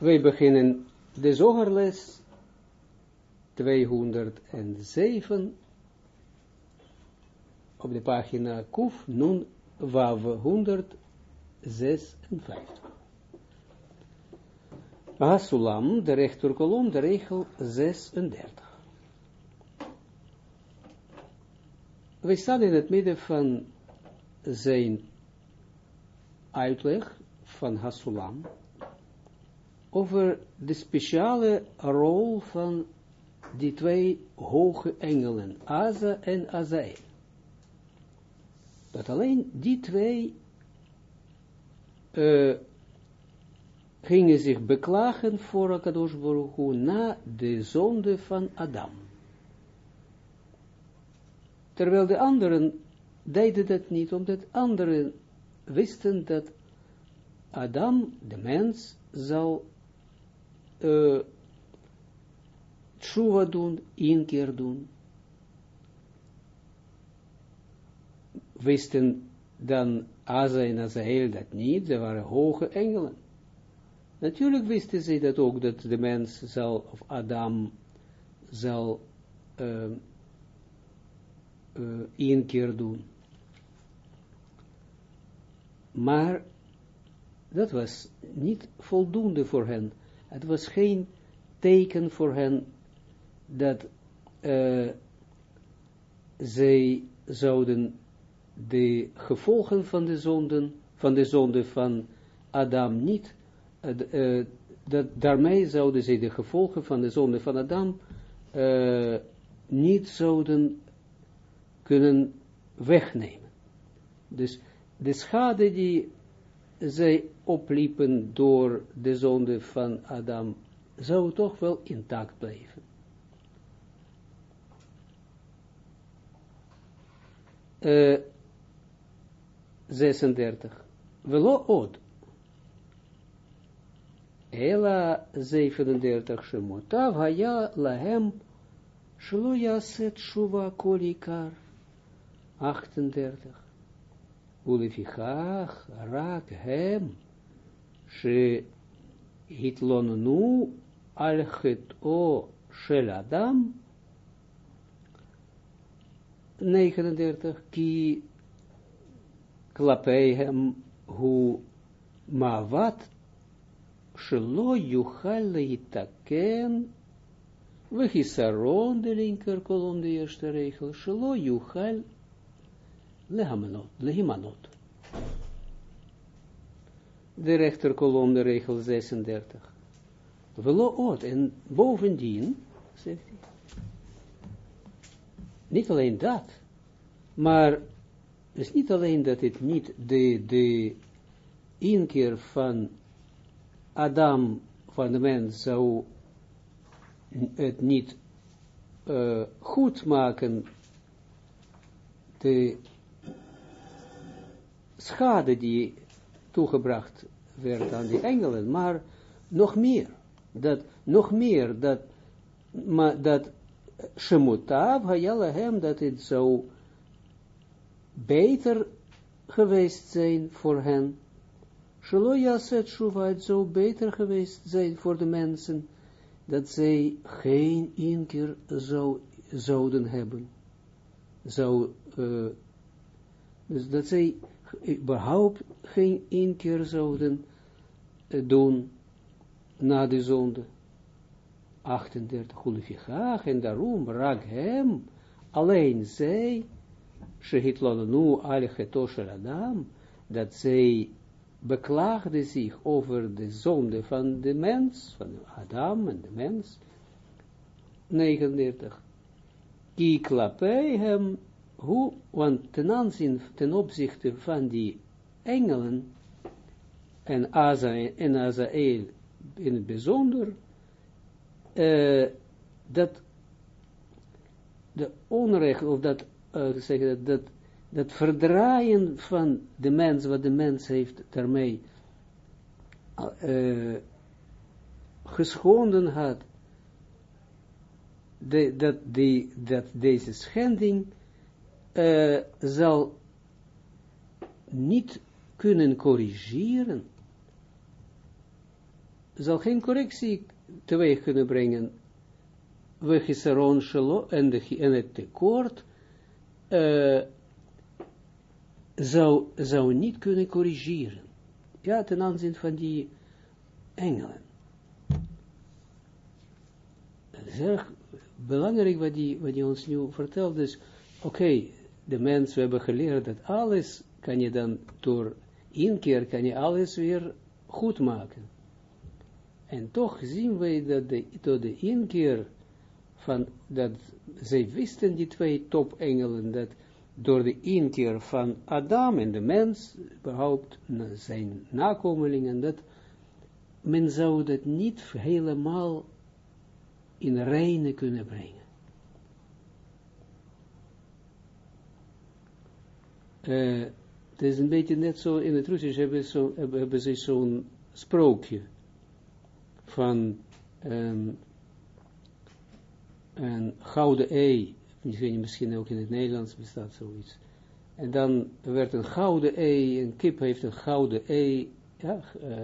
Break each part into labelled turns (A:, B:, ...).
A: Wij beginnen de zogerles 207 op de pagina Kuf Nun Wav 156. Hasulam, de rechterkolom, de regel 36. We staan in het midden van zijn uitleg van Hasulam over de speciale rol van die twee hoge engelen, Aza en Azael. Dat alleen die twee uh, gingen zich beklagen voor Akadosh Baruch Hu na de zonde van Adam. Terwijl de anderen deden dat niet, omdat anderen wisten dat Adam, de mens, zal uh, tshuva doen, keer doen. Wisten dan Aza en Azael dat niet, ze waren hoge engelen. Natuurlijk wisten ze dat ook, dat de mens zal, of Adam, zal uh, doen. Maar dat was niet voldoende voor hen. Het was geen teken voor hen dat uh, zij zouden de gevolgen van de zonden, van de zonde van Adam niet, uh, dat daarmee zouden zij de gevolgen van de zonde van Adam uh, niet zouden kunnen wegnemen. Dus de schade die zij opliepen door de zonde van Adam, zou toch wel intact blijven. Uh, 36. Velo od. Ela 37 shemotav haya lahem shlo yaset shuva kolikar. 38. Ulefichach rak hem she hitlonnu al o shel adam 39 ki klapei hem hu mavat shelo yuchal leitaken Wechisaron, de linker kolom, de eerste regel, lehamanot, lehimanot. De rechterkolom, de regel 36. Velo en bovendien, zegt hij, niet alleen dat, maar het is niet alleen dat het niet de, de inkeer van Adam, van de mens, zou het niet goed maken, de schade die toegebracht werd aan die engelen, maar nog meer, dat, nog meer, dat, maar dat Shemutav hem dat het zou beter geweest zijn voor hen. Shelo Yaset Shuva, het zou beter geweest zijn voor de mensen, dat zij geen inkeer zou, zouden hebben. Zou, uh, dus dat zij überhaupt geen inkeer zouden uh, doen na de zonde. 38, Hulifichach, en daarom raak hem, alleen zij, Shehitlonu al Chetosher Adam, dat zij beklaagde zich over de zonde van de mens, van Adam en de mens. 39. Ki klapei hem, hoe, want ten aanzien, ten opzichte van die engelen, en Aza en Azael in het bijzonder, uh, dat de onrecht, of dat, uh, zeg dat, dat, dat verdraaien van de mens, wat de mens heeft daarmee uh, geschonden had, dat, die, dat deze schending uh, zal niet kunnen corrigeren, zal geen correctie teweeg kunnen brengen, we gisaron shelo, en, het tekort, uh, zou, zou niet kunnen corrigeren. Ja, ten aanzien van die engelen. Het is erg belangrijk wat die, wat die ons nu vertelt. Dus, oké, de mensen hebben geleerd dat alles kan je dan door inkeer, kan je alles weer goed maken. En toch zien wij dat de, door de inkeer van, dat zij wisten, die twee topengelen, dat door de inkeer van Adam en de mens, überhaupt zijn nakomelingen, dat men zou dat niet helemaal in reine kunnen brengen. Uh, het is een beetje net zo, in het Russisch hebben, zo, hebben ze zo'n sprookje van um, een gouden ei, misschien ook in het Nederlands bestaat zoiets. En dan werd een gouden ei, een kip heeft een gouden ei, ja, uh,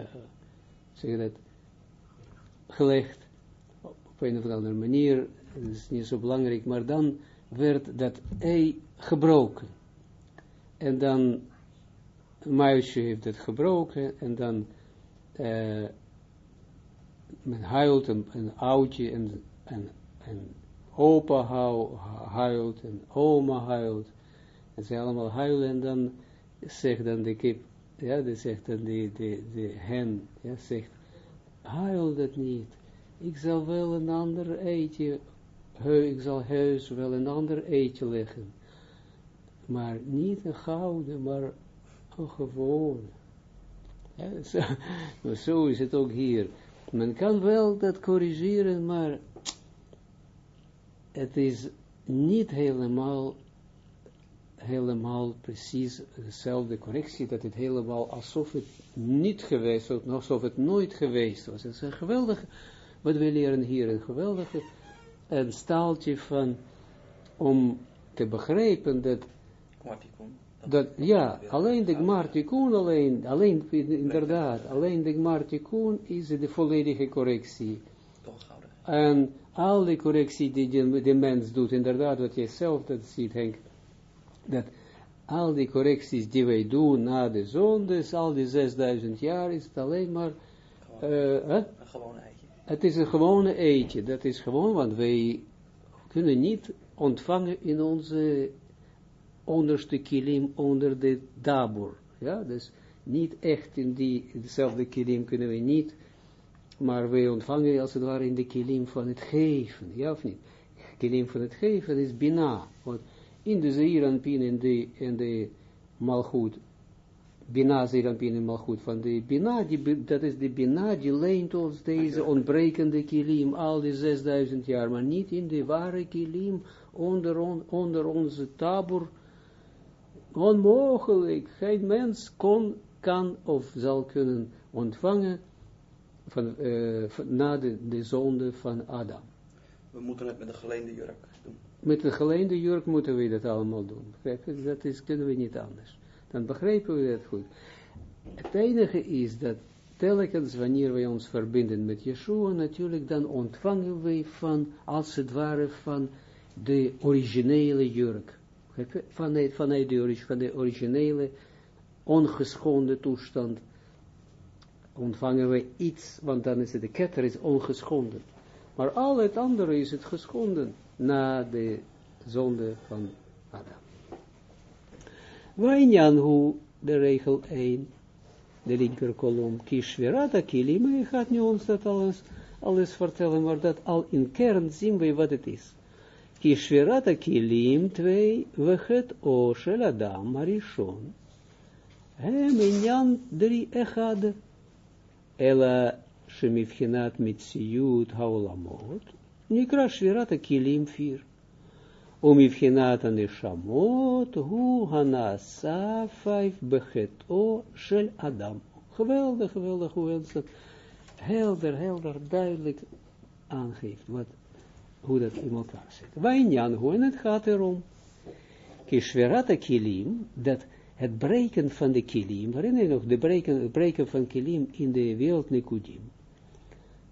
A: zeg dat, gelegd, op een of andere manier, dat is niet zo belangrijk, maar dan werd dat ei gebroken. En dan, een muisje heeft het gebroken, en dan, uh, men huilt, een, oudje, en, en, en opa huilt, en oma huilt, en ze allemaal huilen, en dan zegt dan de kip, ja, die zegt dan de, de, de hen, ja, zegt, huil dat niet, ik zal wel een ander eitje, ik zal heus wel een ander eitje leggen, maar niet een gouden, maar een gewone. Zo, zo is het ook hier. Men kan wel dat corrigeren, maar het is niet helemaal, helemaal precies dezelfde correctie, dat het helemaal alsof het niet geweest was, alsof het nooit geweest was. Het is een geweldig, wat we leren hier, een geweldige een staaltje van, om te begrijpen dat, dat ja, alleen de Gmartikun, alleen, alleen, inderdaad, alleen de Gmartikun is de volledige correctie. En al die correctie die de, mens doet, inderdaad, wat jij zelf dat ziet, Henk, dat al die correcties die wij doen na de zon, dus al die 6000 jaar, is het alleen maar uh, een gewone eitje. Het is een gewone eitje, dat is gewoon, want wij kunnen niet ontvangen in onze onderste kilim onder de dabur, ja, dus niet echt in die, dezelfde kilim kunnen we niet maar wij ontvangen als het ware in de kilim van het geven, ja of niet? Kilim van het geven is bina, want in de zeeranpien en de, in de malgoed, bina zeeranpien en malgoed van de bina, die, dat is de bina, die leent ons deze ontbrekende kilim al die 6000 jaar, maar niet in de ware kilim onder, on, onder onze tabur, onmogelijk, geen mens kon, kan of zal kunnen ontvangen van, uh, van, na de, de zonde van Adam.
B: We moeten het met een geleende jurk doen.
A: Met een geleende jurk moeten we dat allemaal doen. Dat is, kunnen we niet anders. Dan begrijpen we dat goed. Het enige is dat telkens wanneer wij ons verbinden met Yeshua, natuurlijk dan ontvangen wij van, als het ware, van de originele jurk. Vanuit, de, van de originele, ongeschoonde toestand ontvangen we iets, want dan is het, de ketter is ongeschonden. Maar al het andere is het geschonden na de zonde van Adam. Wijnjan hoe de regel 1, de linker kolom, kishverata kilim, hij gaat nu ons dat alles, alles vertellen, maar dat al in kern zien we wat het is. Kishverata kilim 2, het o shel Adam marishon. Hem injan 3 echade. Ela shemifchinat mitziyut haolamot, nikra shvirata kilim fir. Umifchinat aneshamot, hu hanasa vijf becheto shel Adam. Geweldig, geweldig dat helder, helder, duidelijk aangeeft wat, hoe dat in elkaar zit. Wijnjan, hoe en het gaat erom. Kishverata kilim, dat het breken van de kilim, herinner je nog, de breken, het breken van kilim in de wereld Nekudim.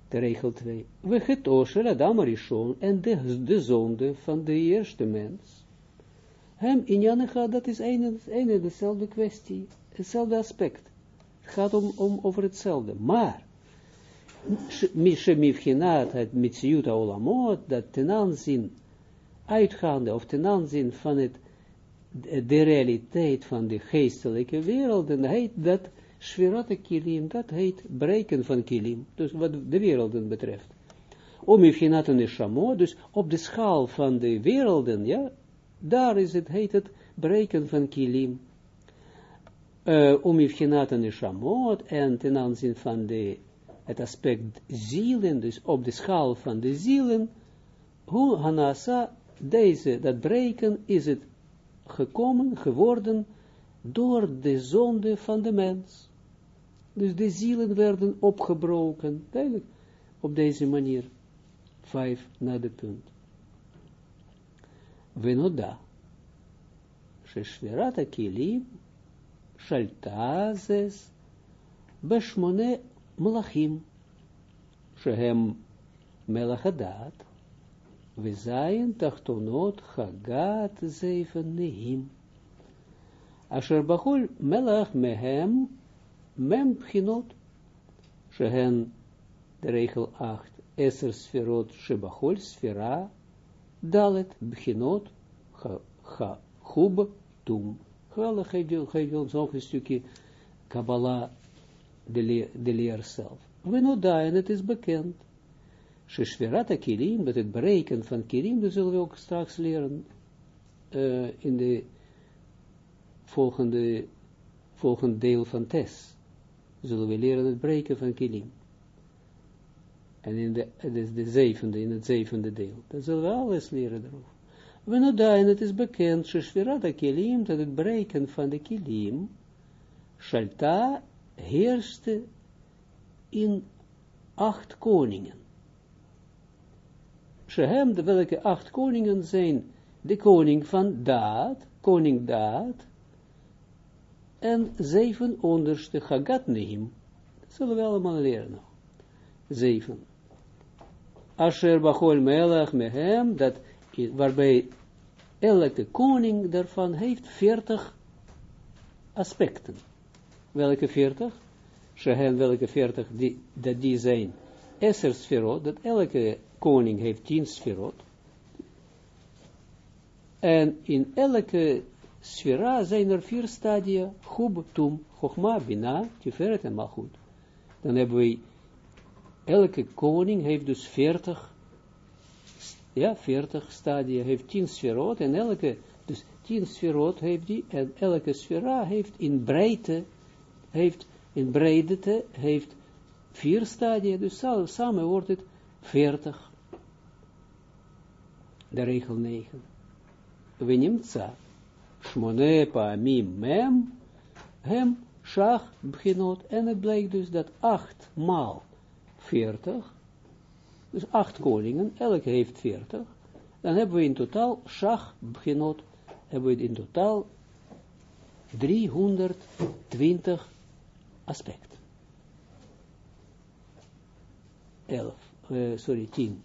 A: de regel 2. We getosher Adam Arishon en de, de zonde van de eerste mens. Hem in Janega, dat is een, en dezelfde kwestie, hetzelfde aspect. Het gaat om, om over hetzelfde. Maar, Mishemivchinat het Mitsiut Olamot, dat ten aanzien, uitgaande of ten aanzien van het, de realiteit van de geestelijke wereld, dan heet dat Shvirata kilim, dat heet breken van kilim, dus wat de werelden betreft. Om Ivchinat en Neshamo, dus op de schaal van de werelden, ja, daar is het, heet het breken van kilim. Uh, om Ivchinat en Neshamot, en ten aanzien van de, het aspect zielen, dus op de schaal van de zielen, hoe Hanasa, deze, dat breken, is het gekomen, geworden, door de zonde van de mens. Dus de zielen werden opgebroken, duidelijk, op deze manier. Vijf naar de punt. Venoda. ששבירת הכלים שלטה זס בשמונה Melachim, Shehem Melachadat, we zijn tachtonot Chagat zeven Nehim. Asher Bachol Melach Mehem Mem Pchinot, Shehen, de regel 8, Eser Sferot Shebachol Sfera, Dalet Bchinot Chub Tum. Geweldig, geef je ons nog een stukje Kabbalah de, leer, de leer zelf. We know en het is bekend. Kilim, met het berekenen van kilim, dat zullen we ook straks leren uh, in de volgende, volgende deel van Tes zullen we leren het breken van kilim. En in de, de, de zevende, in het zevende deel. Dat zullen we alles leren erover. We nu en het is bekend, kilim, dat het breken van de kilim, Shalta heerste in acht koningen. Shehem, de welke acht koningen zijn, de koning van Daad, koning Daad, en zeven onderste Hagat Nehim. Dat zullen we allemaal leren. Zeven. Asher Bachol Melech Mehem, dat waarbij elke koning daarvan heeft veertig aspecten. Welke veertig? Shehem, welke veertig, die, dat die zijn Esser sferot, dat elke koning heeft tien sferot. En in elke Sfera zijn er vier stadia, Chub, Tum, Chochma, Bina, Tiferet en Malchut. Dan hebben we, elke koning heeft dus veertig, ja, veertig stadia, heeft tien sferot, en elke, dus tien sferot heeft die, en elke sfera heeft in breedte, heeft in breedte, heeft vier stadia, dus samen wordt het veertig. De regel 9. We nemen Shmone paamim mem, hem shach beginot, en het blijkt dus dat acht maal veertig, dus acht koningen, elke heeft veertig, dan hebben we in totaal shach beginot, hebben we in totaal 320 aspecten. 11, uh, sorry, 10.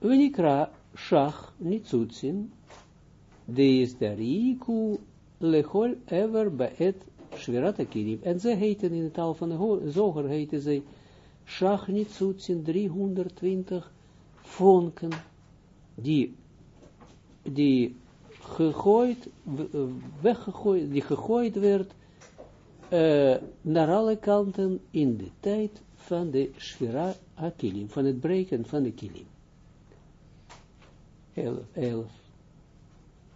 A: Wenikra shach nitzutsin, Deis dariku lechol ever baet shvirata kirim. En ze heten in de taal van de zoger heten ze Shachnitsutsin 320 vonken die, die gegooid, weggegooid, die gegooid werd uh, naar alle kanten in de tijd van de Shvira Akilim, van het breken van de Kilim. 11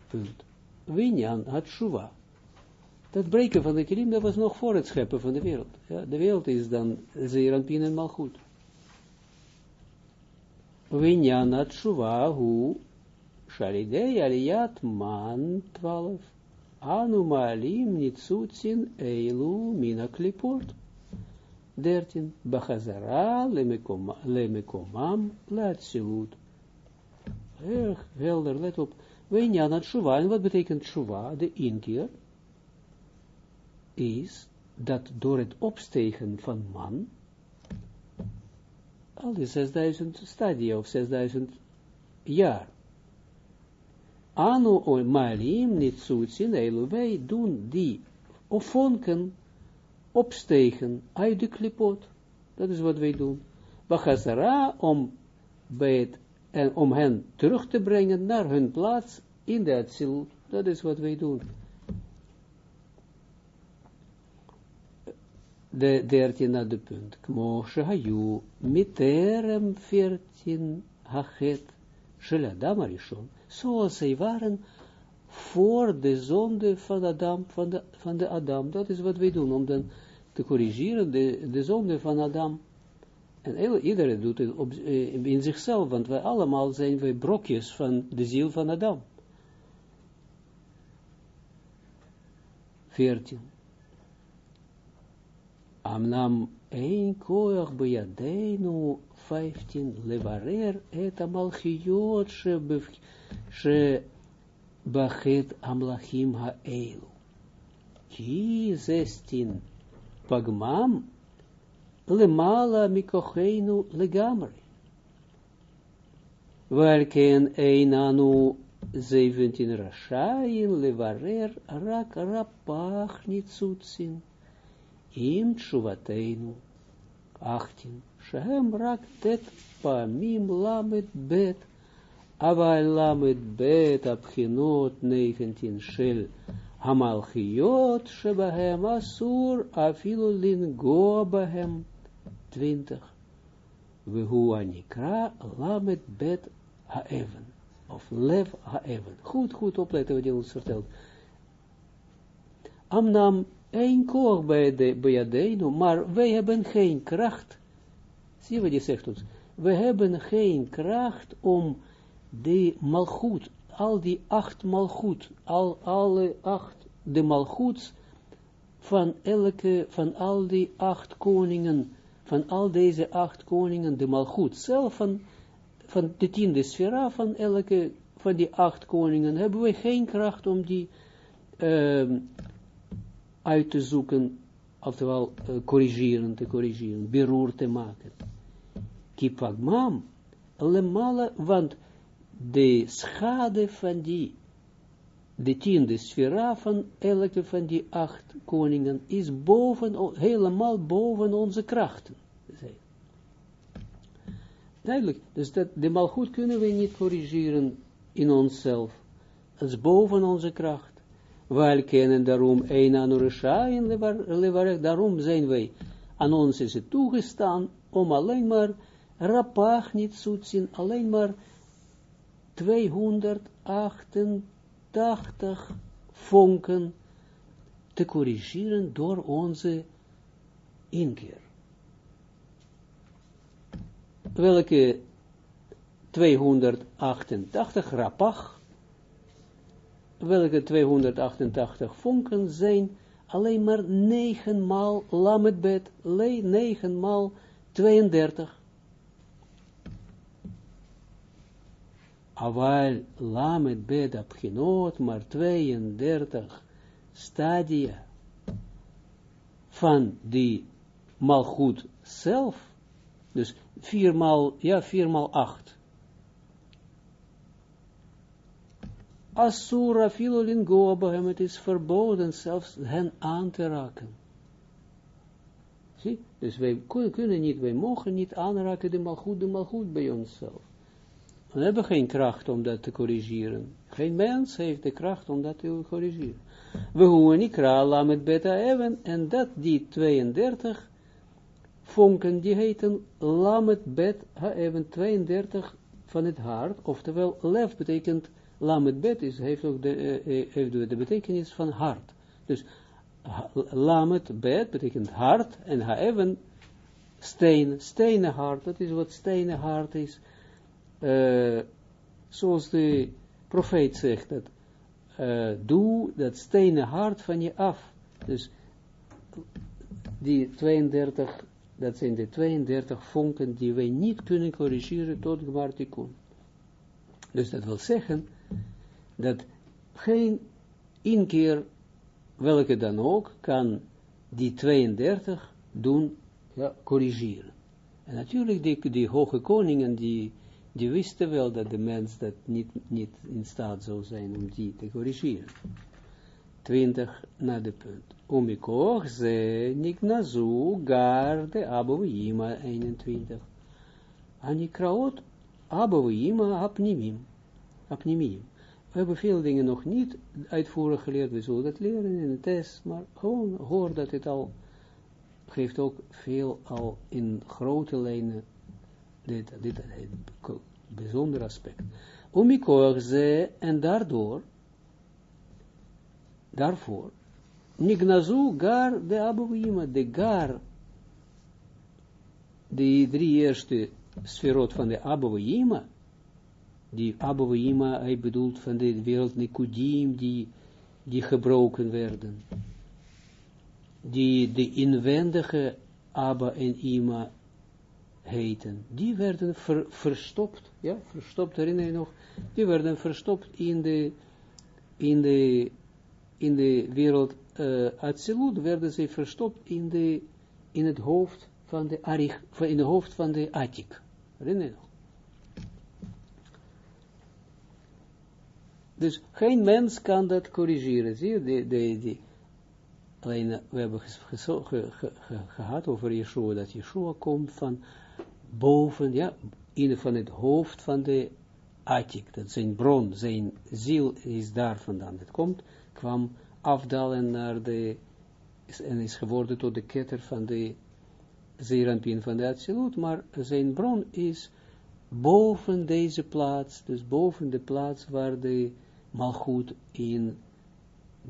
A: punt. Winjan had Shuva. Dat breken van de kilim, dat was nog voor het scheppen van de wereld. Ja, de wereld is dan Zeranpin en Malchut. Winjan had Shuva, hu, Shalidei aliyat man 12. Anu maalim nitzutsin eilu mina kliport. 13. Bachazara lemekomam laatzilut. Erg helder, let op. Wijnjan het shuva. En wat betekent shuva? De inkeer is dat door het opstegen van man, al die 6000 stadia of 6000 jaar. Anu malim niet zoetsin, wij doen die of vonken opstegen uit de klipot. Dat is wat wij doen. Bachazara om bij het, en om hen terug te brengen naar hun plaats in de Atsilut. Dat is wat wij doen. De dertiende de punt. Kmoshe hayu miterem veertien hachet sheladam arishon. Zoals zij waren voor de zonde van Adam, van de, van de Adam. Dat is wat wij doen, om dan te corrigeren de, de zonde van Adam. En iedereen doet het eh, in zichzelf, want wij allemaal zijn wij brokjes van de ziel van Adam. 14. Amnam een koach bejadeinu 15 levarer et amalchiot she bachet amlachim ha'elu. Ki 16 pagmam lemala mikocheinu legamri. Welken einanu 17 rashayin levarer rak rapach nitzutsin. Im tshuvateinu. 18. Shehem rak tet pamim lamet bet. Aval lamet bet abchinot 19 shel Hamalchiot shebahem asur afilu lingo bahem 20. Vehu anikra lamet bet haeven. Of lev haeven. Goed, goed opletten wat hij ons vertelt. Amnam een koor bij de Bejadenu, maar wij hebben geen kracht. Zie wat hij zegt ons. We hebben geen kracht om de malgoed al die acht malgoed, al, alle acht, de malgoed van elke, van al die acht koningen, van al deze acht koningen, de malgoed zelf van, van de tiende sfera van elke, van die acht koningen, hebben we geen kracht om die uh, uit te zoeken, oftewel uh, corrigeren, te corrigeren, beroer te maken. Kipagmam, lemala, want de schade van die, de tiende sfera van elke van die acht koningen, is boven, helemaal boven onze krachten. Duidelijk, dus dat, de malgoed kunnen we niet corrigeren in onszelf. Het is boven onze kracht. Wij kennen daarom een anurisha levarech, daarom zijn wij, aan ons is toegestaan, om alleen maar rapach niet zoetien, alleen maar 288 vonken te corrigeren door onze inkeer. Welke 288 rapach, welke 288 vonken zijn alleen maar 9 maal lametbed, 9 maal 32. Aval lamet beda pchinot, maar 32 stadia van die malgoed zelf, dus 4 maal, ja, 4 maal 8. Asura filolingo hem, het is verboden zelfs hen aan te raken. Zie, dus wij kunnen niet, wij mogen niet aanraken de malgoed, de malgoed bij onszelf. We hebben geen kracht om dat te corrigeren. Geen mens heeft de kracht om dat te corrigeren. We hoeven niet met beta even, en dat die 32 vonken, die heten lamet bet even 32 van het hart, oftewel lef betekent, lamet bet is, heeft ook de, uh, heeft de, betekenis van hart. Dus lamet bet betekent hart, en ha even steen, stenen hart, dat is wat stenen hart is, uh, zoals de profeet zegt, dat uh, doe dat stenen hart van je af. Dus die 32, dat zijn de 32 vonken die wij niet kunnen corrigeren tot Gmartikun. Dus dat wil zeggen, dat geen inkeer, welke dan ook, kan die 32 doen, ja, corrigeren. En natuurlijk, die, die hoge koningen, die, die wisten wel dat de mens dat niet, niet in staat zou zijn om die te corrigeren. 20 na de punt. Omikoch ze niknazu gar de abouima 21. Anikraot abouima apnimim. Apnimim. We hebben veel dingen nog niet uitvoerig geleerd, we zullen dat leren in de test, maar gewoon hoor dat het al geeft ook veel al in grote lijnen dit, dit, bijzonder aspect. Omikoor ze en daardoor, daarvoor, Nignazu gar de Abouima, de gar, de drie eerste sferot van de Abouima, die Abouima, hij bedoelt van de wereld Nikudim, die, die gebroken werden die de inwendige Abba en Ima heten, die werden verstopt, ja, verstopt, herinner je nog, die werden verstopt in de, in de, in de wereld uh, werden ze verstopt in, de, in het hoofd van de Arich, in het hoofd van de Atik, herinner je nog. Dus geen mens kan dat corrigeren, zie je, de, de, Alleen, eh, we hebben gehad over Yeshua, dat Yeshua komt van boven, ja, in van het hoofd van de Atik, dat zijn bron, zijn ziel is daar vandaan. Het komt, kwam afdalen naar de, en is geworden tot de ketter van de Zeranpin van de Atsilut, maar zijn bron is boven deze plaats, dus boven de plaats waar de malgoed in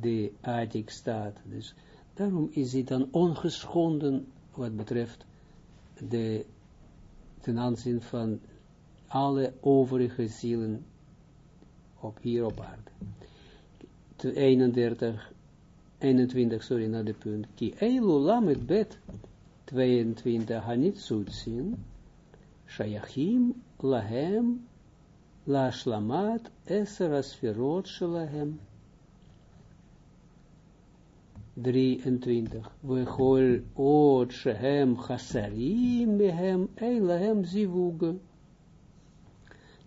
A: de Atik staat. Dus daarom is hij dan ongeschonden wat betreft de, ten aanzien van alle overige zielen op hier op aarde. 31, 21, sorry, naar de punt. Ki eilu lamet bet 22 hanitsutsin shayachim lahem la shlamat eser asferot shalahem 23. We gol oot shehem chasarim mehem eilahem zivug.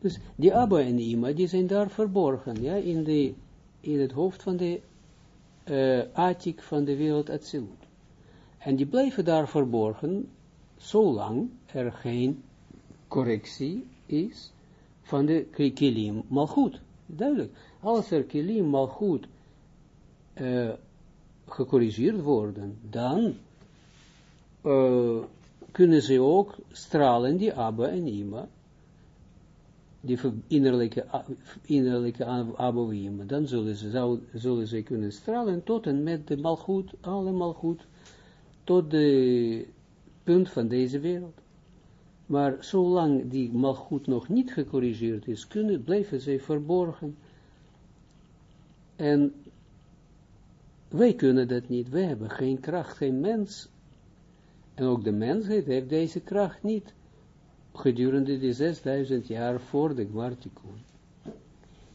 A: Dus die Abba en Ima, die zijn daar verborgen, ja, in, de, in het hoofd van de uh, van de wereld Atsilut. En die blijven daar verborgen, zolang er geen correctie is van de kilim malchut. Duidelijk. Als er kilim malchut uh, gecorrigeerd worden, dan uh, kunnen ze ook stralen die Abba en Ima, die innerlijke, innerlijke Abba en Ima, dan zullen ze, zou, zullen ze kunnen stralen tot en met de malgoed, alle malgoed, tot de punt van deze wereld. Maar zolang die malgoed nog niet gecorrigeerd is, kunnen, blijven ze verborgen. En wij kunnen dat niet, wij hebben geen kracht, geen mens. En ook de mensheid heeft deze kracht niet gedurende die 6000 jaar voor de Gmartikun.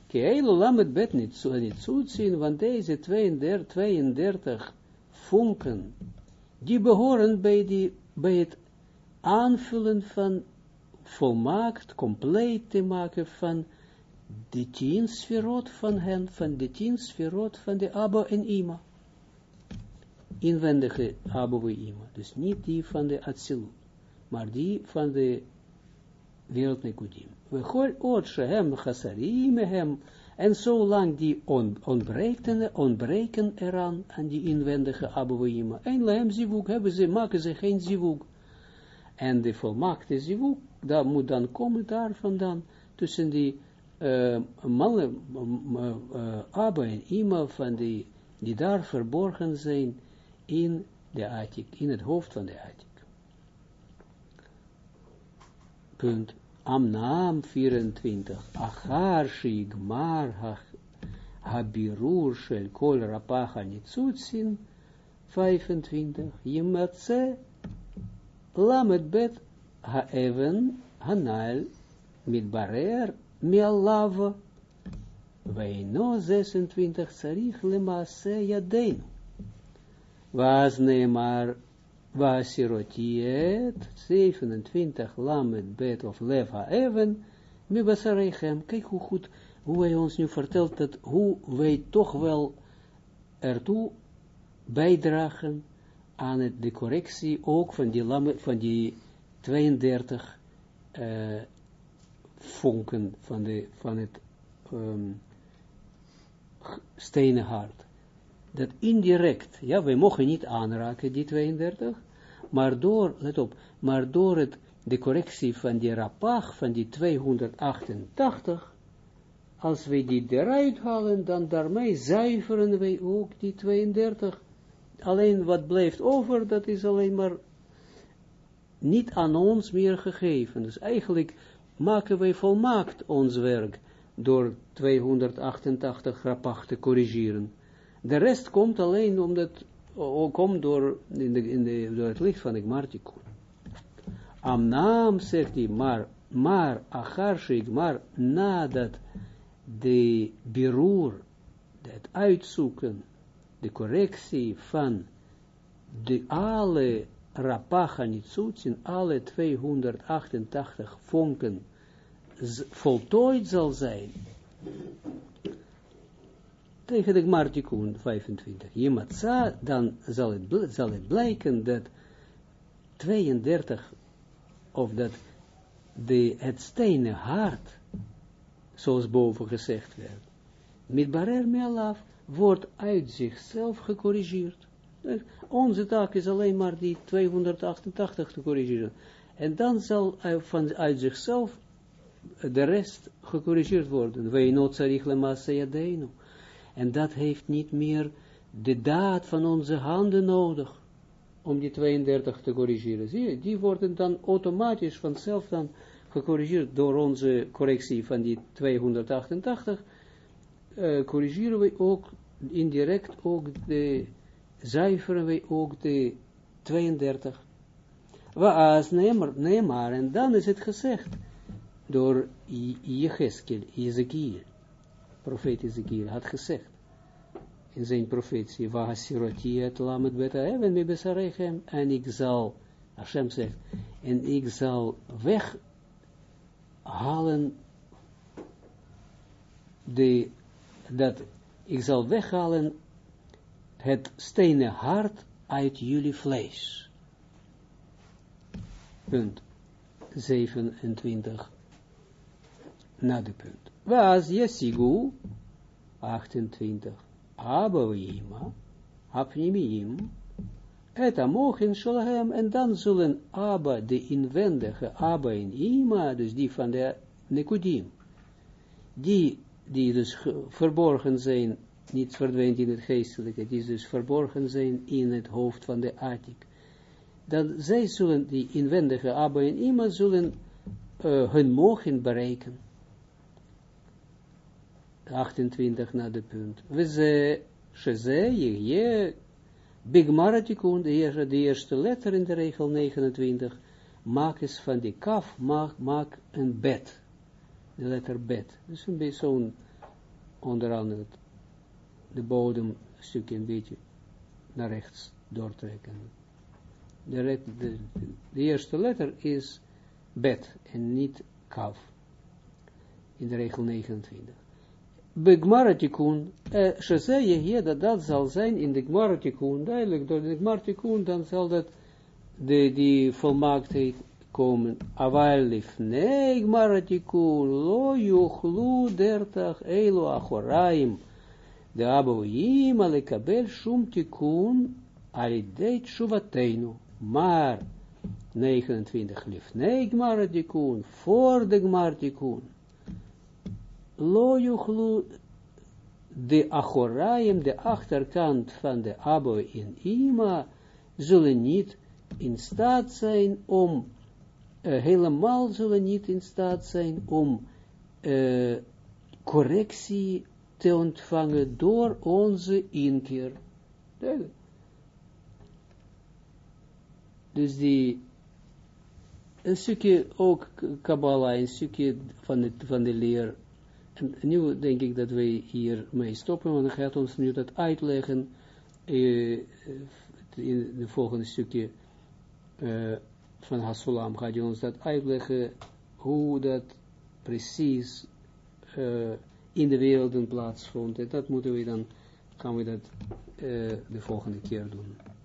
A: Keilo bed niet zo niet zien, want deze 32, 32 vonken, die behoren bij, die, bij het aanvullen van volmaakt, compleet te maken van de tien sferot van hen, van de tien sferot van de Abba en Ima inwendige Ima, dus niet die van de Atsilut, maar die van de wereld Nekudim. We gooien oot shehem chasarim hem, en zolang die on, ontbreken, ontbreken eraan, aan die inwendige Ima, en lehem zivuk hebben ze, maken ze geen zivuk. En de volmaakte zivuk, dat moet dan komen daar vandaan, tussen die uh, mannen, uh, en Ima van die, die daar verborgen zijn, in de Atik, in het hoofd van de Atik. Punt. Amnaam 24. Achar shigmar habirur shel kol rapacha nitzutsin 25. Yimatze lamet bet haeven hanal mitbarer mialav Weino 26 sarich lemase yadeinu was neemar Wasirotiet, 27, Lamed Bet of Leva Even, Mibasarechem. Kijk hoe goed, hoe hij ons nu vertelt, dat hoe wij toch wel ertoe bijdragen aan het, de correctie ook van die, lamme, van die 32 uh, vonken van, de, van het um, stenen hart. Dat indirect, ja, wij mogen niet aanraken, die 32, maar door, let op, maar door het, de correctie van die rapach, van die 288, als wij die eruit halen, dan daarmee zuiveren wij ook die 32. Alleen wat blijft over, dat is alleen maar niet aan ons meer gegeven. Dus eigenlijk maken wij volmaakt ons werk door 288 rapach te corrigeren. De rest komt alleen omdat, komt door, in de, in de, door het licht van de Gmartikun. Amnaam zegt hij, maar, maar, acharshik, maar nadat de beroer, het uitzoeken, de correctie van de alle rapachanitsutsin, alle 288 vonken, voltooid zal zijn, tegen de Gmartikun 25. Jematza, dan zal het, zal het blijken dat 32, of dat de, het stenen hart, zoals boven gezegd werd, met barer mealaf, wordt uit zichzelf gecorrigeerd. Dus onze taak is alleen maar die 288 te corrigeren. En dan zal van, uit zichzelf de rest gecorrigeerd worden. Wij notzarich lemassa yadeinu. En dat heeft niet meer de daad van onze handen nodig om die 32 te corrigeren. Zie je, die worden dan automatisch vanzelf dan gecorrigeerd door onze correctie van die 288. Uh, corrigeren we ook indirect ook de, zuiveren we ook de 32. Waas maar en dan is het gezegd door Jecheskel, Ezekiel profeet Ezekiel had gezegd, in zijn profetie, Vahasiroti et lamet beta even besarechem, en ik zal, Hashem zegt, en ik zal weghalen de, dat, ik zal weghalen het stenen hart uit jullie vlees. Punt 27 na de punt. Was Yesigu, 28, Abba Ima, Apnimiim, et Amochin Shalhem, en dan zullen Abba, de inwendige Abba en Ima, dus die van de Nekudim, die, die dus verborgen zijn, niet verdwijnt in het geestelijke, die dus verborgen zijn in het hoofd van de Atik, dan zij zullen, die inwendige Abba en Ima, zullen uh, hun mogen bereiken 28 naar de punt. We ze, sheze, je, bigmaratikun, de, de eerste letter in de regel 29, maak eens van die kaf, maak, maak een bed. De letter bed. Dus een beetje zo'n, onder andere, de bodem stukje een beetje naar rechts doortrekken. De, de, de eerste letter is bed en niet kaf. In de regel 29. Begmaratikun, Shazé je dat dat zal zijn in de Gmaratikun, duidelijk, door de Gmaratikun, dan zal dat de, die volmaaktheid komen. Aval lifnei Gmaratikun, lo yuchlu dertach elo achoraim, de aboim alekabel shum tikun, alideit shuvateinu, maar 29 lifnei Gmaratikun, voor de Gmaratikun, lo de achoraim, de achterkant van de abo in ima, zullen niet in staat zijn om, uh, helemaal zullen niet in staat zijn om uh, correctie te ontvangen door onze inkeer. Dus die, een stukje ook Kabbalah, een stukje van, het, van de leer en nu denk ik dat wij hiermee stoppen, want dan gaat ons nu dat uitleggen uh, in het volgende stukje uh, van Hasulam gaat hij ons dat uitleggen, hoe dat precies uh, in de wereld plaatsvond. En dat moeten we dan, gaan we dat de volgende keer doen.